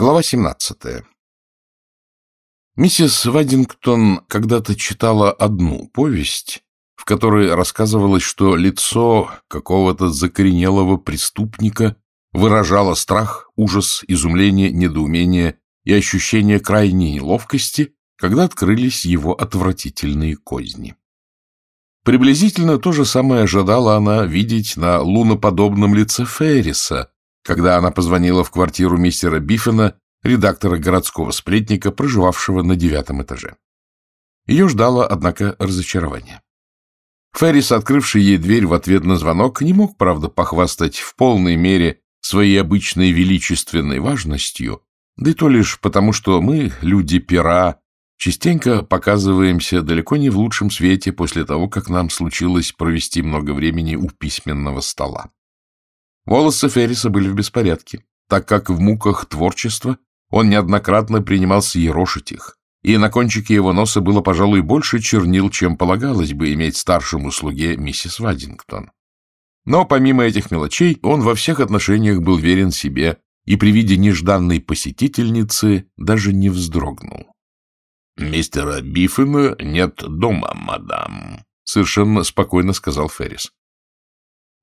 Глава 17. Миссис Вадингтон когда-то читала одну повесть, в которой рассказывалось, что лицо какого-то закоренелого преступника выражало страх, ужас, изумление, недоумение и ощущение крайней неловкости, когда открылись его отвратительные козни. Приблизительно то же самое ожидала она видеть на луноподобном лице Ферриса, когда она позвонила в квартиру мистера Биффена, редактора городского сплетника, проживавшего на девятом этаже. Ее ждало, однако, разочарование. Феррис, открывший ей дверь в ответ на звонок, не мог, правда, похвастать в полной мере своей обычной величественной важностью, да и то лишь потому, что мы, люди пера, частенько показываемся далеко не в лучшем свете после того, как нам случилось провести много времени у письменного стола. Волосы Ферриса были в беспорядке, так как в муках творчества он неоднократно принимался ерошить их, и на кончике его носа было, пожалуй, больше чернил, чем полагалось бы иметь старшему слуге миссис Вадингтон. Но помимо этих мелочей, он во всех отношениях был верен себе и при виде нежданной посетительницы даже не вздрогнул. — Мистера Биффена нет дома, мадам, — совершенно спокойно сказал Феррис. —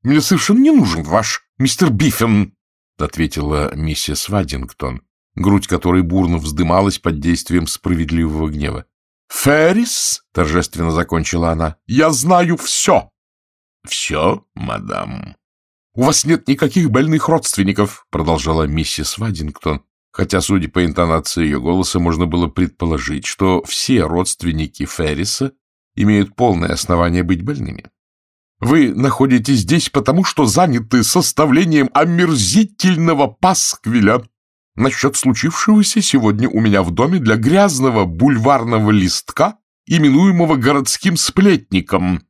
Мне совершенно не нужен ваш мистер Биффин, — ответила миссис Вадингтон, грудь которой бурно вздымалась под действием справедливого гнева. — Феррис, — торжественно закончила она, — я знаю все. — Все, мадам. — У вас нет никаких больных родственников, — продолжала миссис Вадингтон, хотя, судя по интонации ее голоса, можно было предположить, что все родственники Ферриса имеют полное основание быть больными. Вы находитесь здесь потому, что заняты составлением омерзительного пасквиля насчет случившегося сегодня у меня в доме для грязного бульварного листка, именуемого городским сплетником,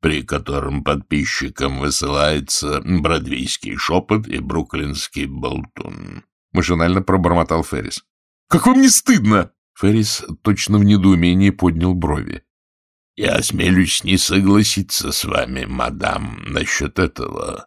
при котором подписчикам высылается бродвейский шепот и бруклинский болтун. Машинально пробормотал Феррис. — Как вам не стыдно? Феррис точно в недоумении поднял брови. Я осмелюсь не согласиться с вами, мадам, насчет этого.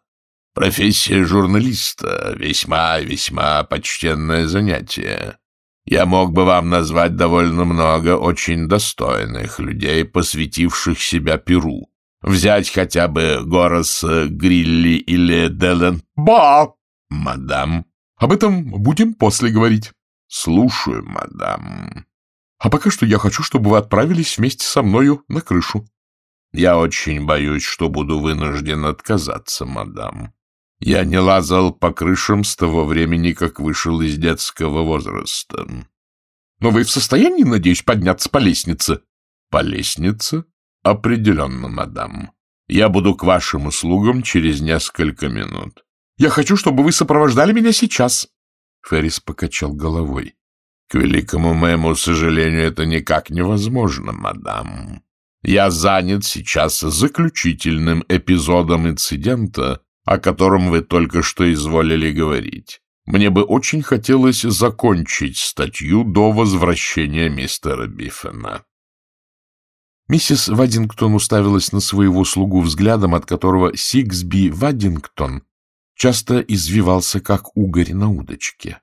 Профессия журналиста — весьма-весьма почтенное занятие. Я мог бы вам назвать довольно много очень достойных людей, посвятивших себя Перу. Взять хотя бы Горос Грилли или Делен. Ба! Мадам. Об этом будем после говорить. Слушаю, мадам. А пока что я хочу, чтобы вы отправились вместе со мною на крышу. Я очень боюсь, что буду вынужден отказаться, мадам. Я не лазал по крышам с того времени, как вышел из детского возраста. Но вы в состоянии, надеюсь, подняться по лестнице? По лестнице? Определенно, мадам. Я буду к вашим услугам через несколько минут. Я хочу, чтобы вы сопровождали меня сейчас. Феррис покачал головой. К великому моему сожалению, это никак невозможно, мадам. Я занят сейчас заключительным эпизодом инцидента, о котором вы только что изволили говорить. Мне бы очень хотелось закончить статью до возвращения мистера Биффена. Миссис Вадингтон уставилась на своего слугу взглядом, от которого Сиксби Вадингтон часто извивался, как угорь на удочке.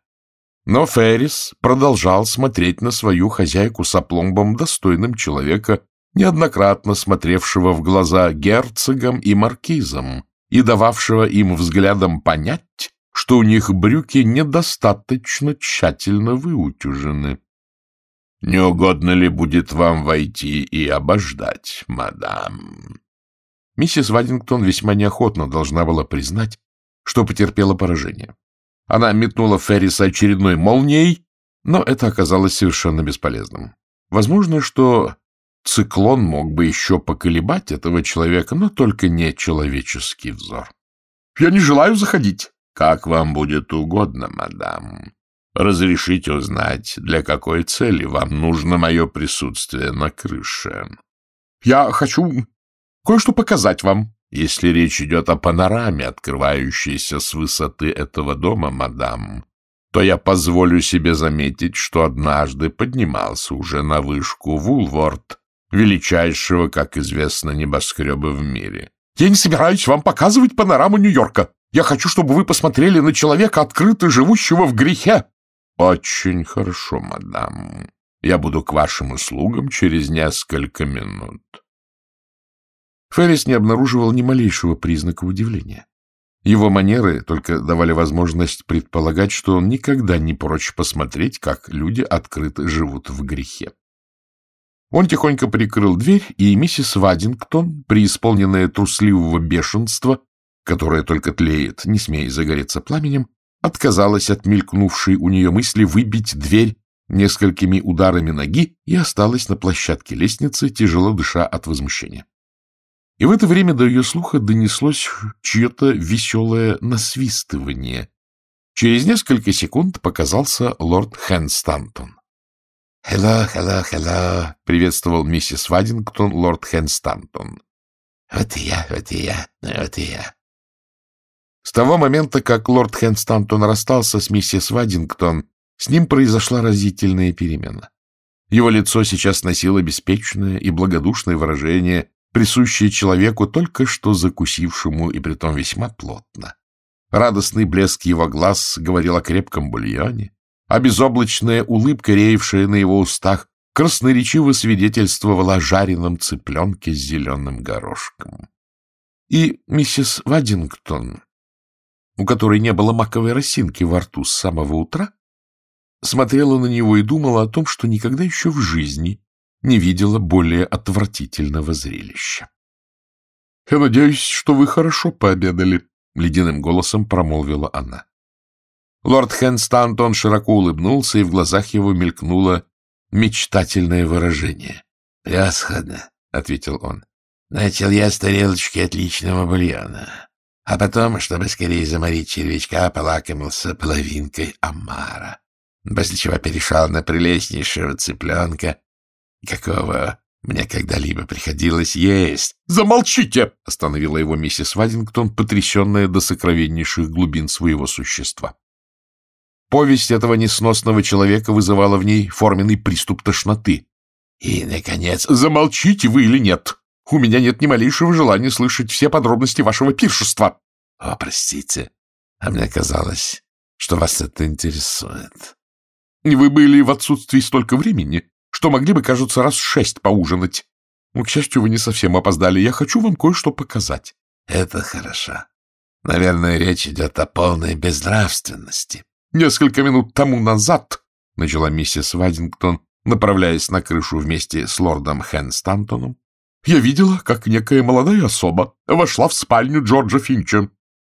Но Феррис продолжал смотреть на свою хозяйку с опломбом достойным человека, неоднократно смотревшего в глаза герцогам и маркизам и дававшего им взглядом понять, что у них брюки недостаточно тщательно выутюжены. — Не угодно ли будет вам войти и обождать, мадам? Миссис Вадингтон весьма неохотно должна была признать, что потерпела поражение. Она метнула Ферриса очередной молнией, но это оказалось совершенно бесполезным. Возможно, что циклон мог бы еще поколебать этого человека, но только не человеческий взор. — Я не желаю заходить. — Как вам будет угодно, мадам. Разрешите узнать, для какой цели вам нужно мое присутствие на крыше. — Я хочу кое-что показать вам. Если речь идет о панораме, открывающейся с высоты этого дома, мадам, то я позволю себе заметить, что однажды поднимался уже на вышку Вулворд, величайшего, как известно, небоскреба в мире. Я не собираюсь вам показывать панораму Нью-Йорка. Я хочу, чтобы вы посмотрели на человека, открыто живущего в грехе. — Очень хорошо, мадам. Я буду к вашим услугам через несколько минут. Феррис не обнаруживал ни малейшего признака удивления. Его манеры только давали возможность предполагать, что он никогда не прочь посмотреть, как люди открыто живут в грехе. Он тихонько прикрыл дверь, и миссис Вадингтон, преисполненная трусливого бешенства, которое только тлеет, не смея загореться пламенем, отказалась от мелькнувшей у нее мысли выбить дверь несколькими ударами ноги и осталась на площадке лестницы, тяжело дыша от возмущения. И в это время до ее слуха донеслось чье-то веселое насвистывание. Через несколько секунд показался лорд Хэнстантон. «Хелло, хелло, хелло!» — приветствовал миссис Вадингтон лорд Хэнстантон. «Вот и я, вот и я, вот и я». С того момента, как лорд Хэнстантон расстался с миссис Вадингтон, с ним произошла разительная перемена. Его лицо сейчас носило беспечное и благодушное выражение, присущее человеку, только что закусившему, и притом весьма плотно. Радостный блеск его глаз говорил о крепком бульоне, а безоблачная улыбка, реевшая на его устах, красноречиво свидетельствовала о жареном цыпленке с зеленым горошком. И миссис Вадингтон, у которой не было маковой росинки во рту с самого утра, смотрела на него и думала о том, что никогда еще в жизни не видела более отвратительного зрелища. — Я надеюсь, что вы хорошо пообедали, — ледяным голосом промолвила она. Лорд Хэнстантон широко улыбнулся, и в глазах его мелькнуло мечтательное выражение. — Превосходно, — ответил он. — Начал я с тарелочки отличного бульона, а потом, чтобы скорее заморить червячка, полакомился половинкой омара, после чего перешел на прелестнейшего цыпленка какого мне когда-либо приходилось есть. «Замолчите!» — остановила его миссис Вадингтон, потрясенная до сокровеннейших глубин своего существа. Повесть этого несносного человека вызывала в ней форменный приступ тошноты. И, наконец, замолчите вы или нет? У меня нет ни малейшего желания слышать все подробности вашего пиршества. О, простите, а мне казалось, что вас это интересует. Вы были в отсутствии столько времени, что могли бы, кажется, раз шесть поужинать. Но, к счастью, вы не совсем опоздали. Я хочу вам кое-что показать. — Это хорошо. Наверное, речь идет о полной безнравственности. — Несколько минут тому назад, — начала миссис Вадингтон, направляясь на крышу вместе с лордом Хэнстантоном, я видела, как некая молодая особа вошла в спальню Джорджа Финча.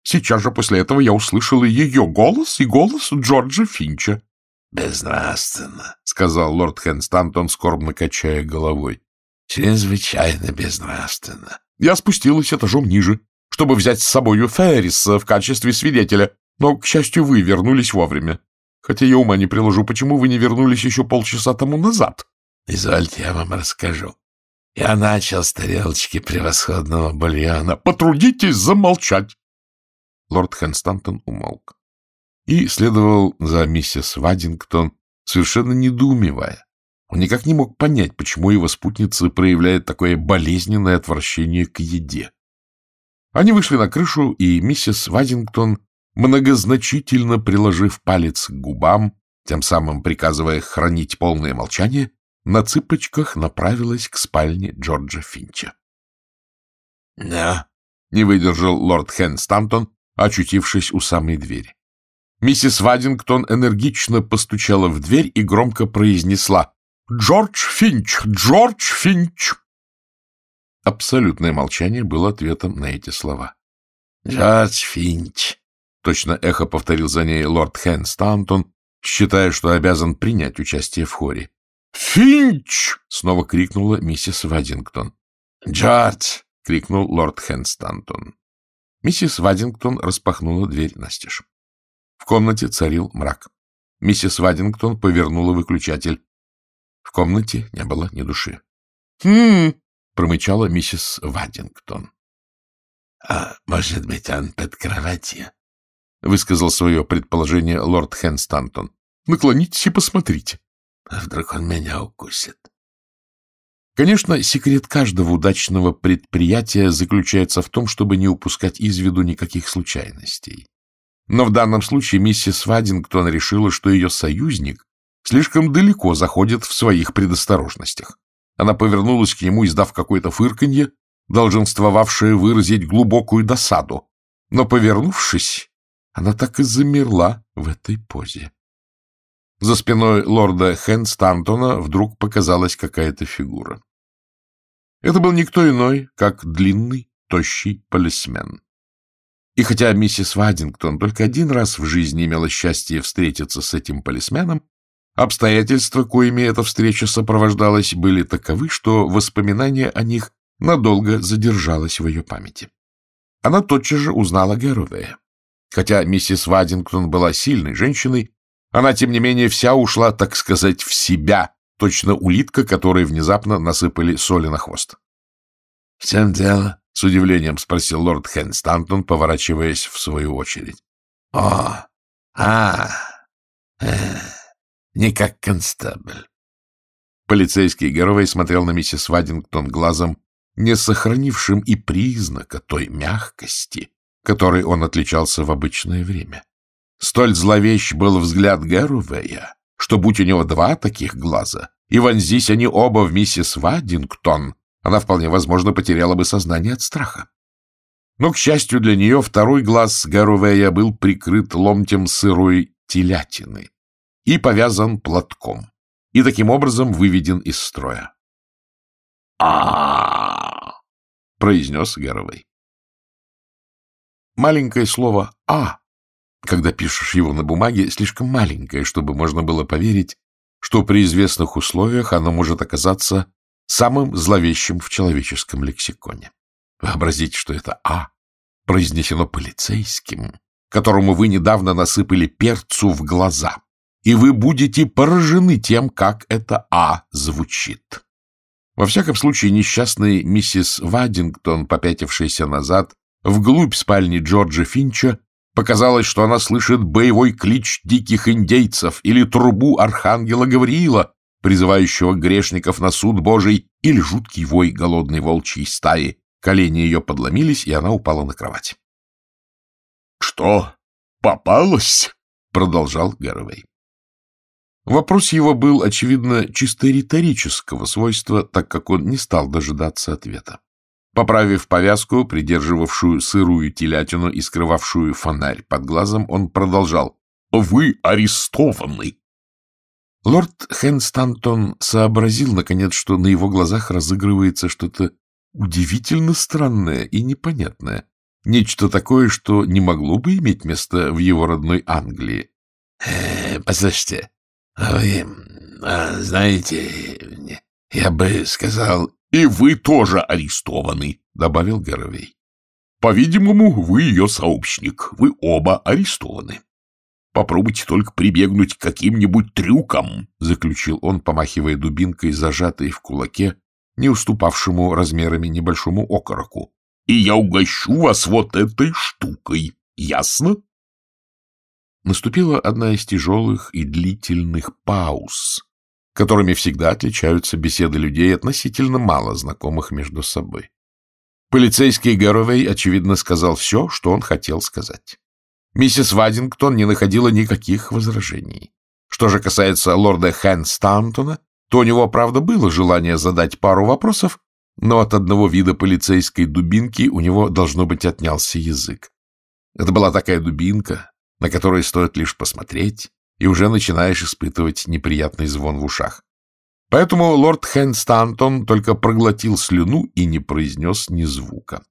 Сейчас же после этого я услышала ее голос и голос Джорджа Финча. — Безнравственно, — сказал лорд Хэнстантон, скорбно качая головой. — Чрезвычайно безнравственно. Я спустилась этажом ниже, чтобы взять с собою Ферриса в качестве свидетеля, но, к счастью, вы вернулись вовремя. Хотя я ума не приложу, почему вы не вернулись еще полчаса тому назад. — Извольте, я вам расскажу. Я начал с тарелочки превосходного бульона. Потрудитесь замолчать. Лорд Хэнстантон умолк и следовал за миссис Вадингтон, совершенно недоумевая. Он никак не мог понять, почему его спутница проявляет такое болезненное отвращение к еде. Они вышли на крышу, и миссис Вадингтон, многозначительно приложив палец к губам, тем самым приказывая хранить полное молчание, на цыпочках направилась к спальне Джорджа Финча. — Да, — не выдержал лорд Хэн Стантон, очутившись у самой двери. Миссис Вадингтон энергично постучала в дверь и громко произнесла «Джордж Финч! Джордж Финч!» Абсолютное молчание было ответом на эти слова. «Джордж Финч!» — точно эхо повторил за ней лорд Хэн Стантон, считая, что обязан принять участие в хоре. «Финч!» — снова крикнула миссис Вадингтон. «Джордж!» — крикнул лорд Хэн Стантон. Миссис Вадингтон распахнула дверь настежь. В комнате царил мрак. Миссис Вадингтон повернула выключатель. В комнате не было ни души. «Хм!» — промычала миссис Вадингтон. «А может быть, он под кроватью?» — высказал свое предположение лорд Хэнстантон. «Наклонитесь и посмотрите. А вдруг он меня укусит?» Конечно, секрет каждого удачного предприятия заключается в том, чтобы не упускать из виду никаких случайностей. Но в данном случае миссис Вадингтон решила, что ее союзник слишком далеко заходит в своих предосторожностях. Она повернулась к нему, издав какое-то фырканье, долженствовавшее выразить глубокую досаду. Но, повернувшись, она так и замерла в этой позе. За спиной лорда Хэнстантона вдруг показалась какая-то фигура. Это был никто иной, как длинный, тощий полисмен. И хотя миссис Вадингтон только один раз в жизни имела счастье встретиться с этим полисменом, обстоятельства, коими эта встреча сопровождалась, были таковы, что воспоминание о них надолго задержалось в ее памяти. Она тотчас же узнала Герувея. Хотя миссис Вадингтон была сильной женщиной, она, тем не менее, вся ушла, так сказать, в себя, точно улитка, которой внезапно насыпали соли на хвост. — В чем дело? — с удивлением спросил лорд Хэнстантон, поворачиваясь в свою очередь. — О, а, э, не как констабль. Полицейский герой смотрел на миссис Вадингтон глазом, не сохранившим и признака той мягкости, которой он отличался в обычное время. Столь зловещ был взгляд Гэрувея, что, будь у него два таких глаза, и вонзись они оба в миссис Вадингтон, она вполне возможно потеряла бы сознание от страха. Но, к счастью для нее, второй глаз Гарувея был прикрыт ломтем сырой телятины и повязан платком, и таким образом выведен из строя. а произнес Гарувей. Маленькое слово «а» когда пишешь его на бумаге, слишком маленькое, чтобы можно было поверить, что при известных условиях оно может оказаться самым зловещим в человеческом лексиконе. Вообразите, что это «а» произнесено полицейским, которому вы недавно насыпали перцу в глаза, и вы будете поражены тем, как это «а» звучит. Во всяком случае, несчастный миссис Вадингтон, попятившаяся назад, вглубь спальни Джорджа Финча, Показалось, что она слышит боевой клич диких индейцев или трубу архангела Гавриила, призывающего грешников на суд Божий, или жуткий вой голодной волчьей стаи. Колени ее подломились, и она упала на кровать. — Что, попалось? — продолжал Гарвей. Вопрос его был, очевидно, чисто риторического свойства, так как он не стал дожидаться ответа. Поправив повязку, придерживавшую сырую телятину и скрывавшую фонарь под глазом, он продолжал. — Вы арестованы! Лорд Хэнстантон сообразил, наконец, что на его глазах разыгрывается что-то удивительно странное и непонятное. Нечто такое, что не могло бы иметь место в его родной Англии. «Э, — Послушайте, вы а, знаете, я бы сказал, — И вы тоже арестованы, — добавил Горовей. — По-видимому, вы ее сообщник. Вы оба арестованы. Попробуйте только прибегнуть к каким-нибудь трюкам, — заключил он, помахивая дубинкой, зажатой в кулаке, не уступавшему размерами небольшому окороку. — И я угощу вас вот этой штукой. Ясно? Наступила одна из тяжелых и длительных пауз, которыми всегда отличаются беседы людей, относительно мало знакомых между собой. Полицейский Гэровей, очевидно, сказал все, что он хотел сказать. Миссис Вадингтон не находила никаких возражений. Что же касается лорда Хэнстантона, то у него, правда, было желание задать пару вопросов, но от одного вида полицейской дубинки у него, должно быть, отнялся язык. Это была такая дубинка, на которую стоит лишь посмотреть, и уже начинаешь испытывать неприятный звон в ушах. Поэтому лорд Хэнстантон только проглотил слюну и не произнес ни звука.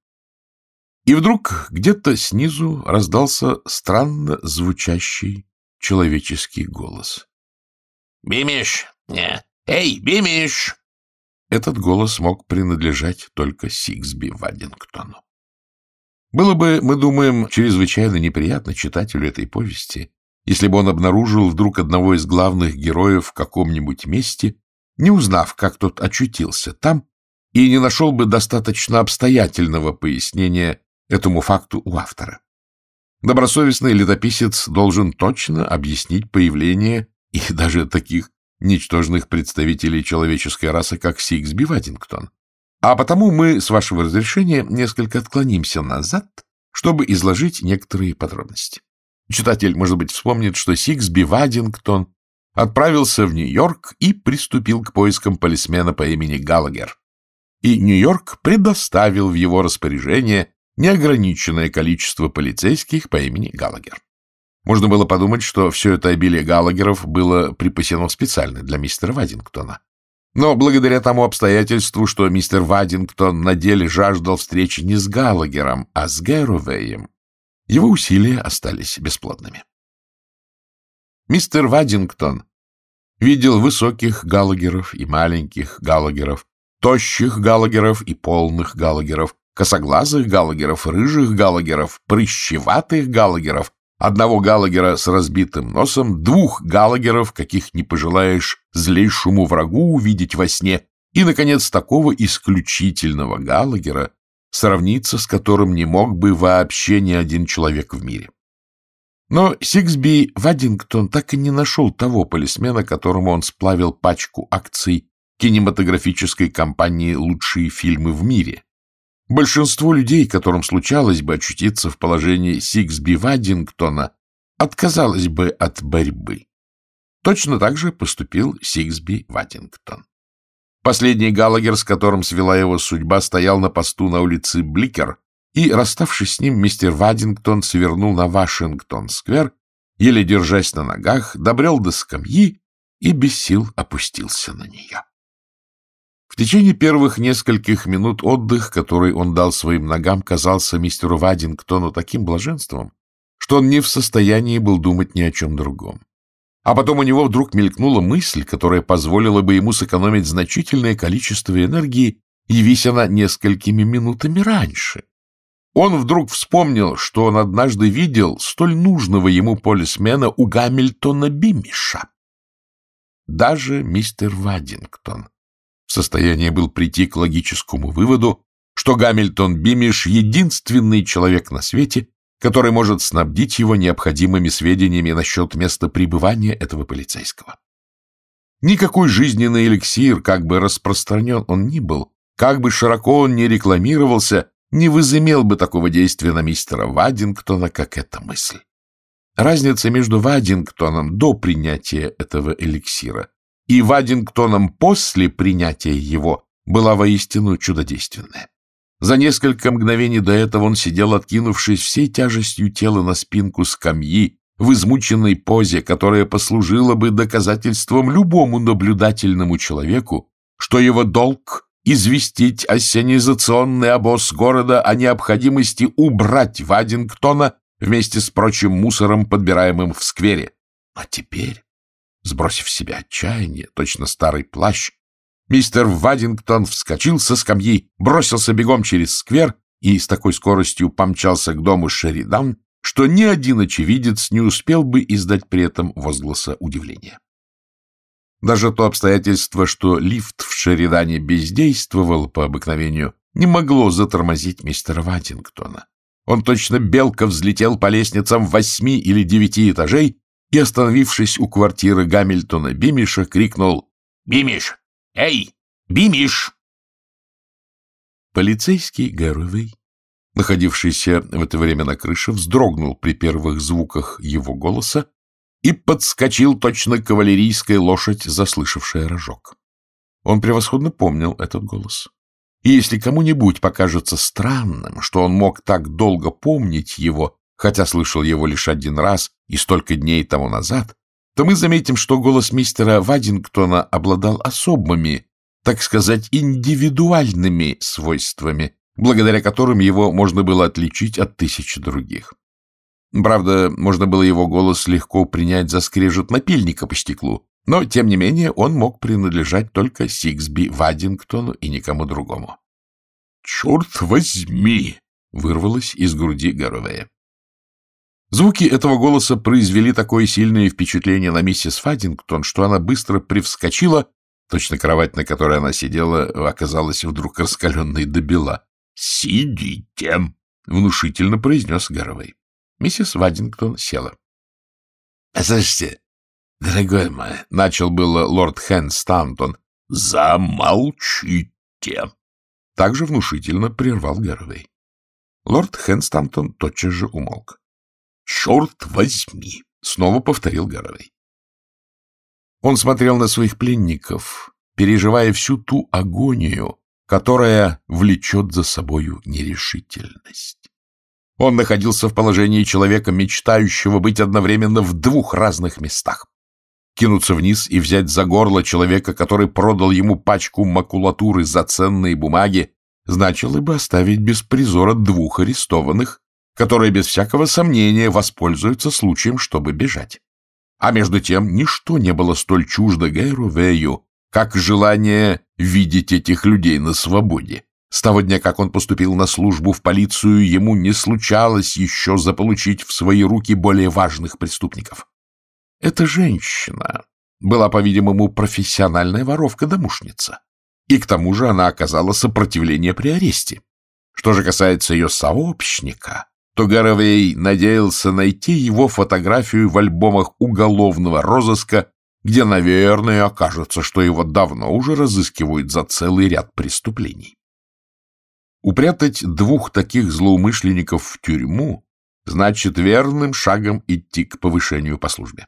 И вдруг где-то снизу раздался странно звучащий человеческий голос. «Бимиш! Эй, Бимиш!» Этот голос мог принадлежать только Сиксби Вадингтону. Было бы, мы думаем, чрезвычайно неприятно читателю этой повести, если бы он обнаружил вдруг одного из главных героев в каком-нибудь месте, не узнав, как тот очутился там, и не нашел бы достаточно обстоятельного пояснения этому факту у автора. Добросовестный летописец должен точно объяснить появление и даже таких ничтожных представителей человеческой расы, как Сиксби Вадингтон. А потому мы, с вашего разрешения, несколько отклонимся назад, чтобы изложить некоторые подробности. Читатель, может быть, вспомнит, что Сиксби Вадингтон отправился в Нью-Йорк и приступил к поискам полисмена по имени Галагер. И Нью-Йорк предоставил в его распоряжение неограниченное количество полицейских по имени Галагер. Можно было подумать, что все это обилие Галагеров было припасено специально для мистера Вадингтона. Но благодаря тому обстоятельству, что мистер Вадингтон на деле жаждал встречи не с Галагером, а с Гэрувеем, его усилия остались бесплодными. Мистер Вадингтон видел высоких Галагеров и маленьких Галагеров, тощих Галагеров и полных Галагеров, косоглазых Галагеров, рыжих Галагеров, прыщеватых Галагеров, одного Галагера с разбитым носом, двух Галагеров, каких не пожелаешь злейшему врагу увидеть во сне, и, наконец, такого исключительного Галагера, сравниться с которым не мог бы вообще ни один человек в мире. Но Сиксби Вадингтон так и не нашел того полисмена, которому он сплавил пачку акций кинематографической компании «Лучшие фильмы в мире», Большинство людей, которым случалось бы очутиться в положении Сиксби Вадингтона, отказалось бы от борьбы. Точно так же поступил Сиксби Вадингтон. Последний Галагер, с которым свела его судьба, стоял на посту на улице Бликер, и, расставшись с ним, мистер Вадингтон свернул на Вашингтон-сквер, еле держась на ногах, добрел до скамьи и без сил опустился на нее. Течение первых нескольких минут отдых, который он дал своим ногам, казался мистеру Вадингтону таким блаженством, что он не в состоянии был думать ни о чем другом. А потом у него вдруг мелькнула мысль, которая позволила бы ему сэкономить значительное количество энергии, явись она несколькими минутами раньше. Он вдруг вспомнил, что он однажды видел столь нужного ему полисмена у Гамильтона Бимиша. Даже мистер Вадингтон в состоянии был прийти к логическому выводу, что Гамильтон Бимиш — единственный человек на свете, который может снабдить его необходимыми сведениями насчет места пребывания этого полицейского. Никакой жизненный эликсир, как бы распространен он ни был, как бы широко он ни рекламировался, не возымел бы такого действия на мистера Вадингтона, как эта мысль. Разница между Вадингтоном до принятия этого эликсира и Вадингтоном после принятия его была воистину чудодейственная. За несколько мгновений до этого он сидел, откинувшись всей тяжестью тела на спинку скамьи, в измученной позе, которая послужила бы доказательством любому наблюдательному человеку, что его долг — известить ассенизационный обоз города о необходимости убрать Вадингтона вместе с прочим мусором, подбираемым в сквере. А теперь Сбросив с себя отчаяние, точно старый плащ, мистер Вадингтон вскочил со скамьи, бросился бегом через сквер и с такой скоростью помчался к дому Шеридан, что ни один очевидец не успел бы издать при этом возгласа удивления. Даже то обстоятельство, что лифт в Шеридане бездействовал по обыкновению, не могло затормозить мистера Вадингтона. Он точно белка взлетел по лестницам восьми или девяти этажей и, остановившись у квартиры Гамильтона Бимиша, крикнул «Бимиш! Эй, Бимиш!» Полицейский Гэруэй, находившийся в это время на крыше, вздрогнул при первых звуках его голоса и подскочил точно кавалерийская лошадь, заслышавшая рожок. Он превосходно помнил этот голос. И если кому-нибудь покажется странным, что он мог так долго помнить его, хотя слышал его лишь один раз и столько дней тому назад, то мы заметим, что голос мистера Вадингтона обладал особыми, так сказать, индивидуальными свойствами, благодаря которым его можно было отличить от тысячи других. Правда, можно было его голос легко принять за скрежет напильника по стеклу, но, тем не менее, он мог принадлежать только Сиксби Вадингтону и никому другому. «Черт возьми!» — вырвалось из груди Гаровея. Звуки этого голоса произвели такое сильное впечатление на миссис Фаддингтон, что она быстро привскочила, точно кровать, на которой она сидела, оказалась вдруг раскаленной до бела. «Сидите!» — внушительно произнес Гарвей. Миссис Ваддингтон села. — Слушайте, дорогой мой, — начал было лорд Хэн Стантон. — Замолчите! Также внушительно прервал Гарвей. Лорд Хэн Стантон тотчас же умолк. Черт возьми!» — снова повторил Гаровей. Он смотрел на своих пленников, переживая всю ту агонию, которая влечет за собою нерешительность. Он находился в положении человека, мечтающего быть одновременно в двух разных местах. Кинуться вниз и взять за горло человека, который продал ему пачку макулатуры за ценные бумаги, значило бы оставить без призора двух арестованных, которые без всякого сомнения воспользуются случаем, чтобы бежать. А между тем ничто не было столь чуждо Гайру Вэю, как желание видеть этих людей на свободе. С того дня, как он поступил на службу в полицию, ему не случалось еще заполучить в свои руки более важных преступников. Эта женщина была, по-видимому, профессиональная воровка-домушница. И к тому же она оказала сопротивление при аресте. Что же касается ее сообщника, то Гаровей надеялся найти его фотографию в альбомах уголовного розыска, где, наверное, окажется, что его давно уже разыскивают за целый ряд преступлений. Упрятать двух таких злоумышленников в тюрьму значит верным шагом идти к повышению по службе.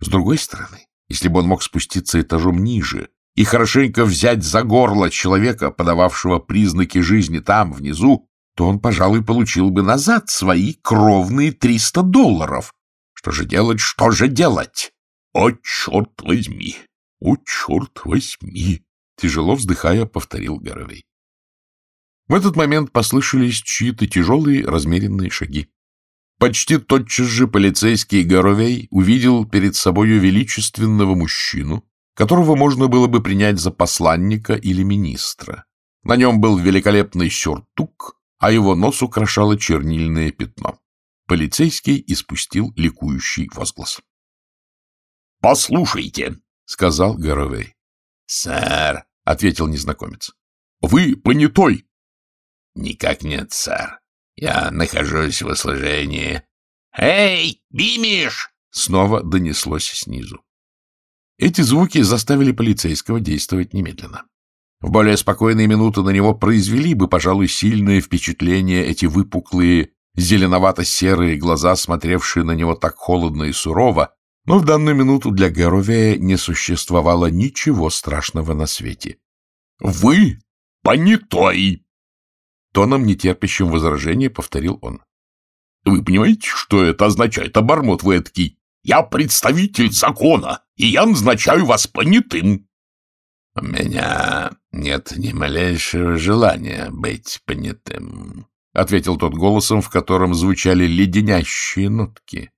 С другой стороны, если бы он мог спуститься этажом ниже и хорошенько взять за горло человека, подававшего признаки жизни там, внизу, то он, пожалуй, получил бы назад свои кровные триста долларов. Что же делать, что же делать? О, черт возьми! О, черт возьми! Тяжело вздыхая, повторил Горовей. В этот момент послышались чьи-то тяжелые размеренные шаги. Почти тотчас же полицейский Горовей увидел перед собою величественного мужчину, которого можно было бы принять за посланника или министра. На нем был великолепный сюртук, а его нос украшало чернильное пятно. Полицейский испустил ликующий возглас. — Послушайте, — сказал Горовей. — Сэр, — ответил незнакомец. — Вы понятой, Никак нет, сэр. Я нахожусь в услужении. Эй, Бимиш! Снова донеслось снизу. Эти звуки заставили полицейского действовать немедленно. В более спокойные минуты на него произвели бы, пожалуй, сильное впечатление эти выпуклые, зеленовато-серые глаза, смотревшие на него так холодно и сурово, но в данную минуту для Геровея не существовало ничего страшного на свете. — Вы понятой! Тоном, нетерпящим возражения, повторил он. — Вы понимаете, что это означает, обормот вы эдакий? Я представитель закона, и я назначаю вас понятым. — У меня нет ни малейшего желания быть понятым, — ответил тот голосом, в котором звучали леденящие нотки,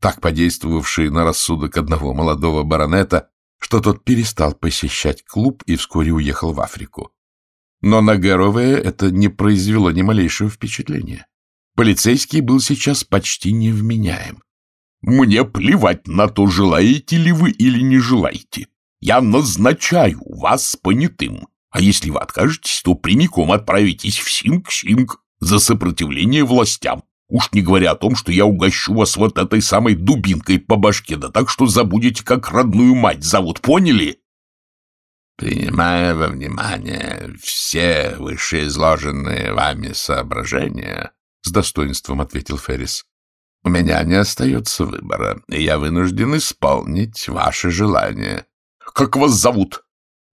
так подействовавшие на рассудок одного молодого баронета, что тот перестал посещать клуб и вскоре уехал в Африку. Но на Гэрове это не произвело ни малейшего впечатления. Полицейский был сейчас почти невменяем. «Мне плевать на то, желаете ли вы или не желаете. Я назначаю вас понятым. А если вы откажетесь, то прямиком отправитесь в Синг-Синг за сопротивление властям. Уж не говоря о том, что я угощу вас вот этой самой дубинкой по башке, да так, что забудете, как родную мать зовут, поняли?» Принимая во внимание все вышеизложенные вами соображения, с достоинством ответил Феррис, у меня не остается выбора, и я вынужден исполнить ваше желание. Как вас зовут?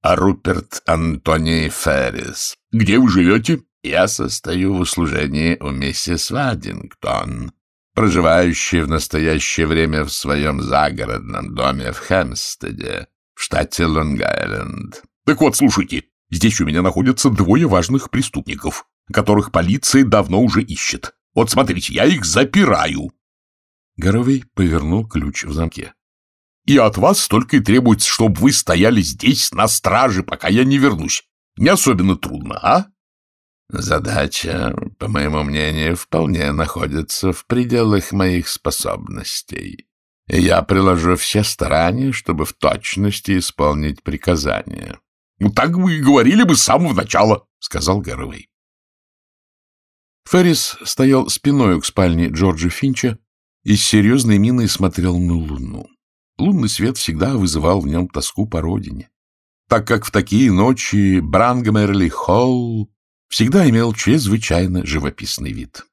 Руперт Антоний Феррис. Где вы живете? Я состою в услужении у миссис Вадингтон, проживающей в настоящее время в своем загородном доме в Хэмстеде в штате Лонг-Айленд. Так вот, слушайте, здесь у меня находятся двое важных преступников, которых полиция давно уже ищет. Вот смотрите, я их запираю. Горовей повернул ключ в замке. И от вас только и требуется, чтобы вы стояли здесь на страже, пока я не вернусь. Не особенно трудно, а? Задача, по моему мнению, вполне находится в пределах моих способностей я приложу все старания, чтобы в точности исполнить приказание. — Ну, так вы и говорили бы с самого начала, — сказал Гарвей. Феррис стоял спиной к спальне Джорджа Финча и с серьезной миной смотрел на луну. Лунный свет всегда вызывал в нем тоску по родине, так как в такие ночи Брангмерли Холл всегда имел чрезвычайно живописный вид.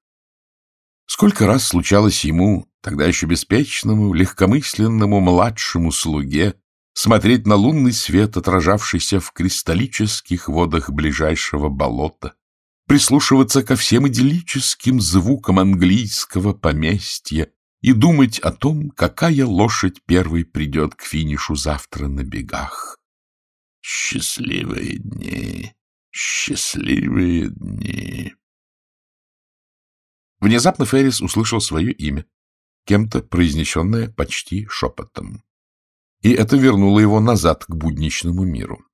Сколько раз случалось ему, тогда еще беспечному, легкомысленному младшему слуге, смотреть на лунный свет, отражавшийся в кристаллических водах ближайшего болота, прислушиваться ко всем идиллическим звукам английского поместья и думать о том, какая лошадь первой придет к финишу завтра на бегах. Счастливые дни, счастливые дни. Внезапно Феррис услышал свое имя, кем-то произнесенное почти шепотом. И это вернуло его назад к будничному миру.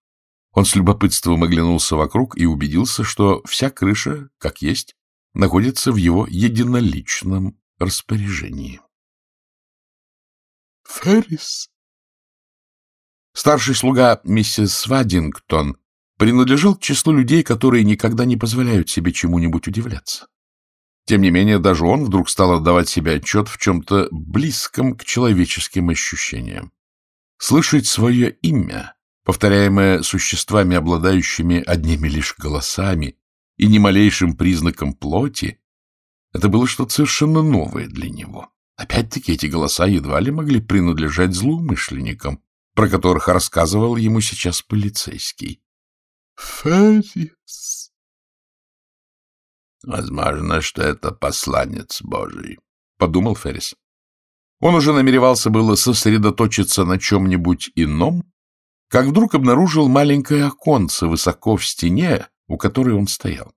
Он с любопытством оглянулся вокруг и убедился, что вся крыша, как есть, находится в его единоличном распоряжении. Феррис. Старший слуга миссис Вадингтон принадлежал к числу людей, которые никогда не позволяют себе чему-нибудь удивляться. Тем не менее, даже он вдруг стал отдавать себе отчет в чем-то близком к человеческим ощущениям. Слышать свое имя, повторяемое существами, обладающими одними лишь голосами и ни малейшим признаком плоти, это было что-то совершенно новое для него. Опять-таки эти голоса едва ли могли принадлежать злоумышленникам, про которых рассказывал ему сейчас полицейский. «Феррис!» «Возможно, что это посланец Божий», — подумал Феррис. Он уже намеревался было сосредоточиться на чем-нибудь ином, как вдруг обнаружил маленькое оконце высоко в стене, у которой он стоял.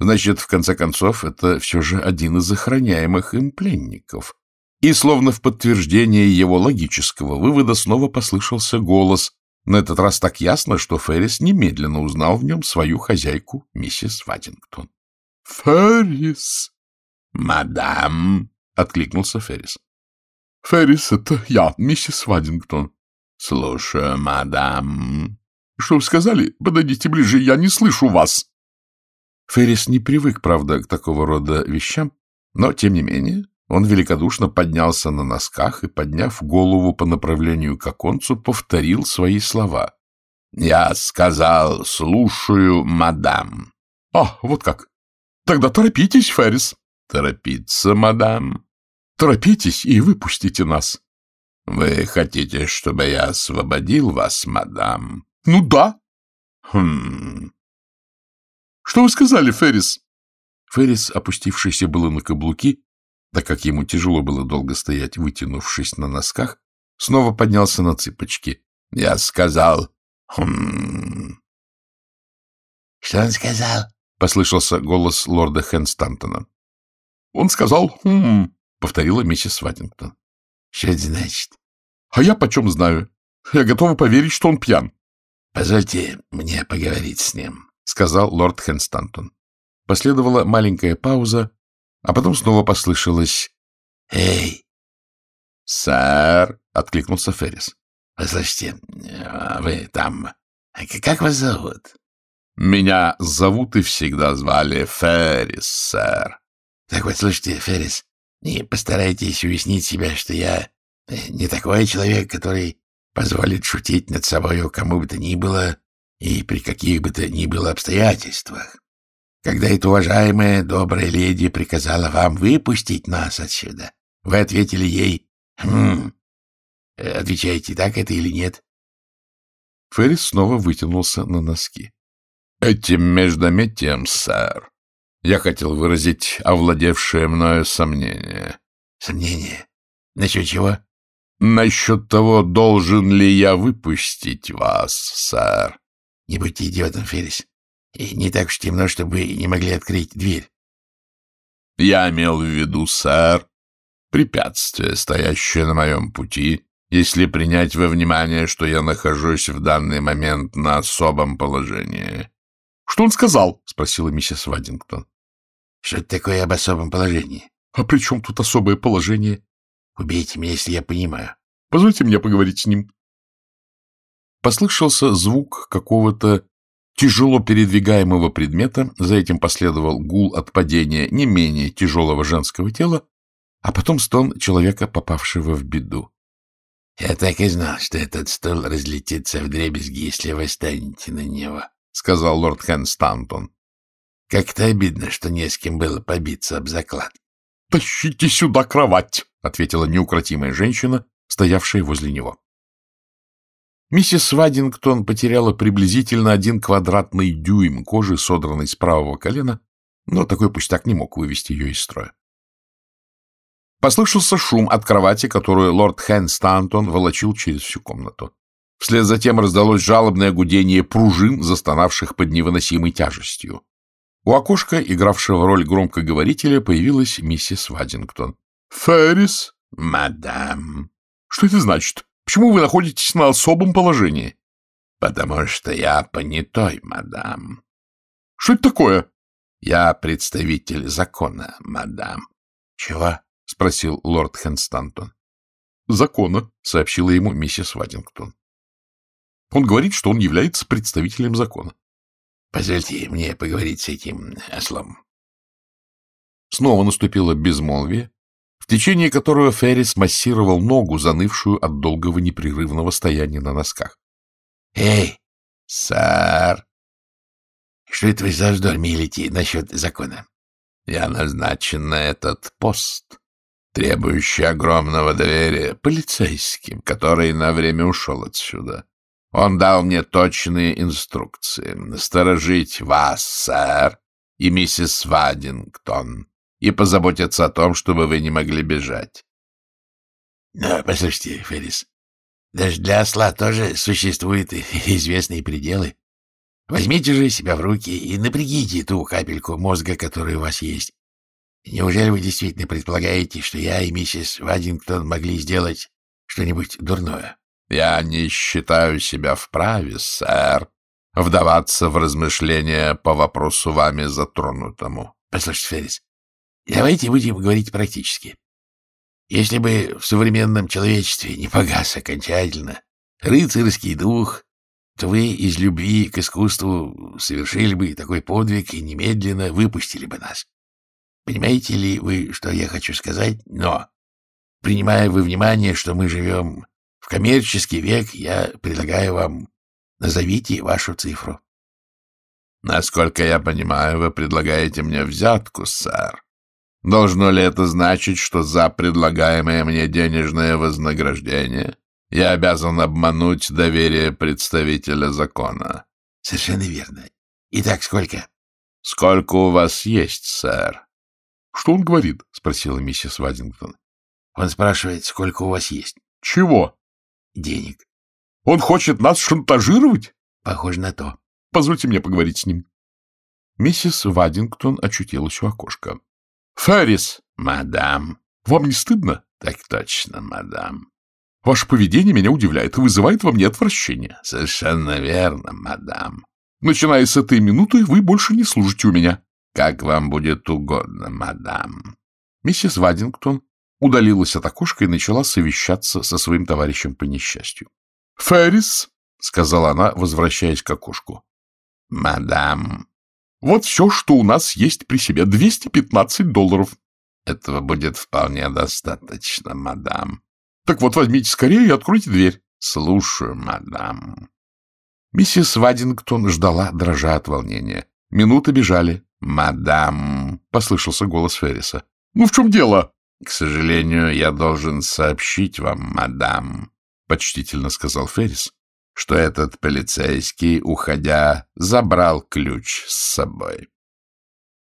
Значит, в конце концов, это все же один из охраняемых им пленников. И, словно в подтверждение его логического вывода, снова послышался голос, на этот раз так ясно, что Феррис немедленно узнал в нем свою хозяйку, миссис Вадингтон. — Феррис! — Мадам! — откликнулся Феррис. — Феррис, это я, миссис Вадингтон. — Слушаю, мадам. — Что вы сказали? Подойдите ближе, я не слышу вас. Феррис не привык, правда, к такого рода вещам, но, тем не менее, он великодушно поднялся на носках и, подняв голову по направлению к оконцу, повторил свои слова. — Я сказал, слушаю, мадам. — А, вот как. Тогда торопитесь, Феррис. — Торопиться, мадам. — Торопитесь и выпустите нас. — Вы хотите, чтобы я освободил вас, мадам? — Ну да. — Хм... Что вы сказали, Феррис? Феррис, опустившийся было на каблуки, так как ему тяжело было долго стоять, вытянувшись на носках, снова поднялся на цыпочки. Я сказал «Хм...» «Что он сказал?» — послышался голос лорда Хэнстантона. «Он сказал «Хм...» — повторила миссис Ваттингтон. «Что это значит?» «А я почем знаю? Я готова поверить, что он пьян». «Позвольте мне поговорить с ним», — сказал лорд Хенстантон. Последовала маленькая пауза, а потом снова послышалось «Эй!» «Сэр!» — откликнулся Феррис. «Послушайте, а вы там... Как вас зовут?» «Меня зовут и всегда звали Феррис, сэр». «Так вот, слушайте, Феррис, не постарайтесь уяснить себя, что я не такой человек, который позволит шутить над собою кому бы то ни было и при каких бы то ни было обстоятельствах. Когда эта уважаемая добрая леди приказала вам выпустить нас отсюда, вы ответили ей «Хм». Отвечаете, так это или нет? Феррис снова вытянулся на носки. Этим междометием, сэр, я хотел выразить овладевшее мною сомнение. Сомнение? Насчет чего? Насчет того, должен ли я выпустить вас, сэр. Не будьте идиотом, Феррис. И не так уж темно, чтобы вы не могли открыть дверь. Я имел в виду, сэр, препятствие, стоящее на моем пути, если принять во внимание, что я нахожусь в данный момент на особом положении. — Что он сказал? — спросила миссис Вадингтон. — Что это такое об особом положении? — А при чем тут особое положение? — Убейте меня, если я понимаю. — Позвольте мне поговорить с ним. Послышался звук какого-то тяжело передвигаемого предмета, за этим последовал гул от падения не менее тяжелого женского тела, а потом стон человека, попавшего в беду. — Я так и знал, что этот стол разлетится в дребезги, если вы станете на него, — сказал лорд Хэн Стантон. — Как-то обидно, что не с кем было побиться об заклад. — Тащите сюда кровать, — ответила неукротимая женщина, стоявшая возле него. Миссис Вадингтон потеряла приблизительно один квадратный дюйм кожи, содранной с правого колена, но такой пустяк не мог вывести ее из строя. Послышался шум от кровати, которую лорд Хэн Стантон волочил через всю комнату. Вслед за тем раздалось жалобное гудение пружин, застонавших под невыносимой тяжестью. У окошка, игравшего роль громкоговорителя, появилась миссис Вадингтон. — Феррис? — Мадам. — Что это значит? Почему вы находитесь на особом положении? — Потому что я понятой, мадам. — Что это такое? — Я представитель закона, мадам. — Чего? — спросил лорд Хенстантон. — Закона, — сообщила ему миссис Вадингтон. Он говорит, что он является представителем закона. — Позвольте мне поговорить с этим ослом. Снова наступило безмолвие, в течение которого Феррис массировал ногу, занывшую от долгого непрерывного стояния на носках. — Эй, сэр! Что это вы за вздор милите насчет закона? Я назначен на этот пост, требующий огромного доверия полицейским, который на время ушел отсюда. Он дал мне точные инструкции насторожить вас, сэр, и миссис Вадингтон, и позаботиться о том, чтобы вы не могли бежать. Но, послушайте, Феррис, даже для осла тоже существуют известные пределы. Возьмите же себя в руки и напрягите ту капельку мозга, которая у вас есть. Неужели вы действительно предполагаете, что я и миссис Вадингтон могли сделать что-нибудь дурное? Я не считаю себя вправе, сэр, вдаваться в размышления по вопросу вами затронутому. Послушайте, Феррис, давайте будем говорить практически. Если бы в современном человечестве не погас окончательно рыцарский дух, то вы из любви к искусству совершили бы такой подвиг и немедленно выпустили бы нас. Понимаете ли вы, что я хочу сказать? Но, принимая во внимание, что мы живем в коммерческий век я предлагаю вам назовите вашу цифру. Насколько я понимаю, вы предлагаете мне взятку, сэр. Должно ли это значить, что за предлагаемое мне денежное вознаграждение я обязан обмануть доверие представителя закона? Совершенно верно. Итак, сколько? Сколько у вас есть, сэр? Что он говорит? спросила миссис Вадингтон. Он спрашивает, сколько у вас есть. Чего? денег. Он хочет нас шантажировать? Похоже на то. Позвольте мне поговорить с ним. Миссис Вадингтон очутилась у окошка. Феррис! Мадам! Вам не стыдно? Так точно, мадам. Ваше поведение меня удивляет и вызывает во мне отвращение. Совершенно верно, мадам. Начиная с этой минуты, вы больше не служите у меня. Как вам будет угодно, мадам. Миссис Вадингтон удалилась от окошка и начала совещаться со своим товарищем по несчастью. — Феррис, — сказала она, возвращаясь к окошку. — Мадам. — Вот все, что у нас есть при себе. 215 долларов. — Этого будет вполне достаточно, мадам. — Так вот, возьмите скорее и откройте дверь. — Слушаю, мадам. Миссис Вадингтон ждала, дрожа от волнения. Минуты бежали. — Мадам, — послышался голос Ферриса. — Ну, в чем дело? — К сожалению, я должен сообщить вам, мадам, — почтительно сказал Феррис, — что этот полицейский, уходя, забрал ключ с собой.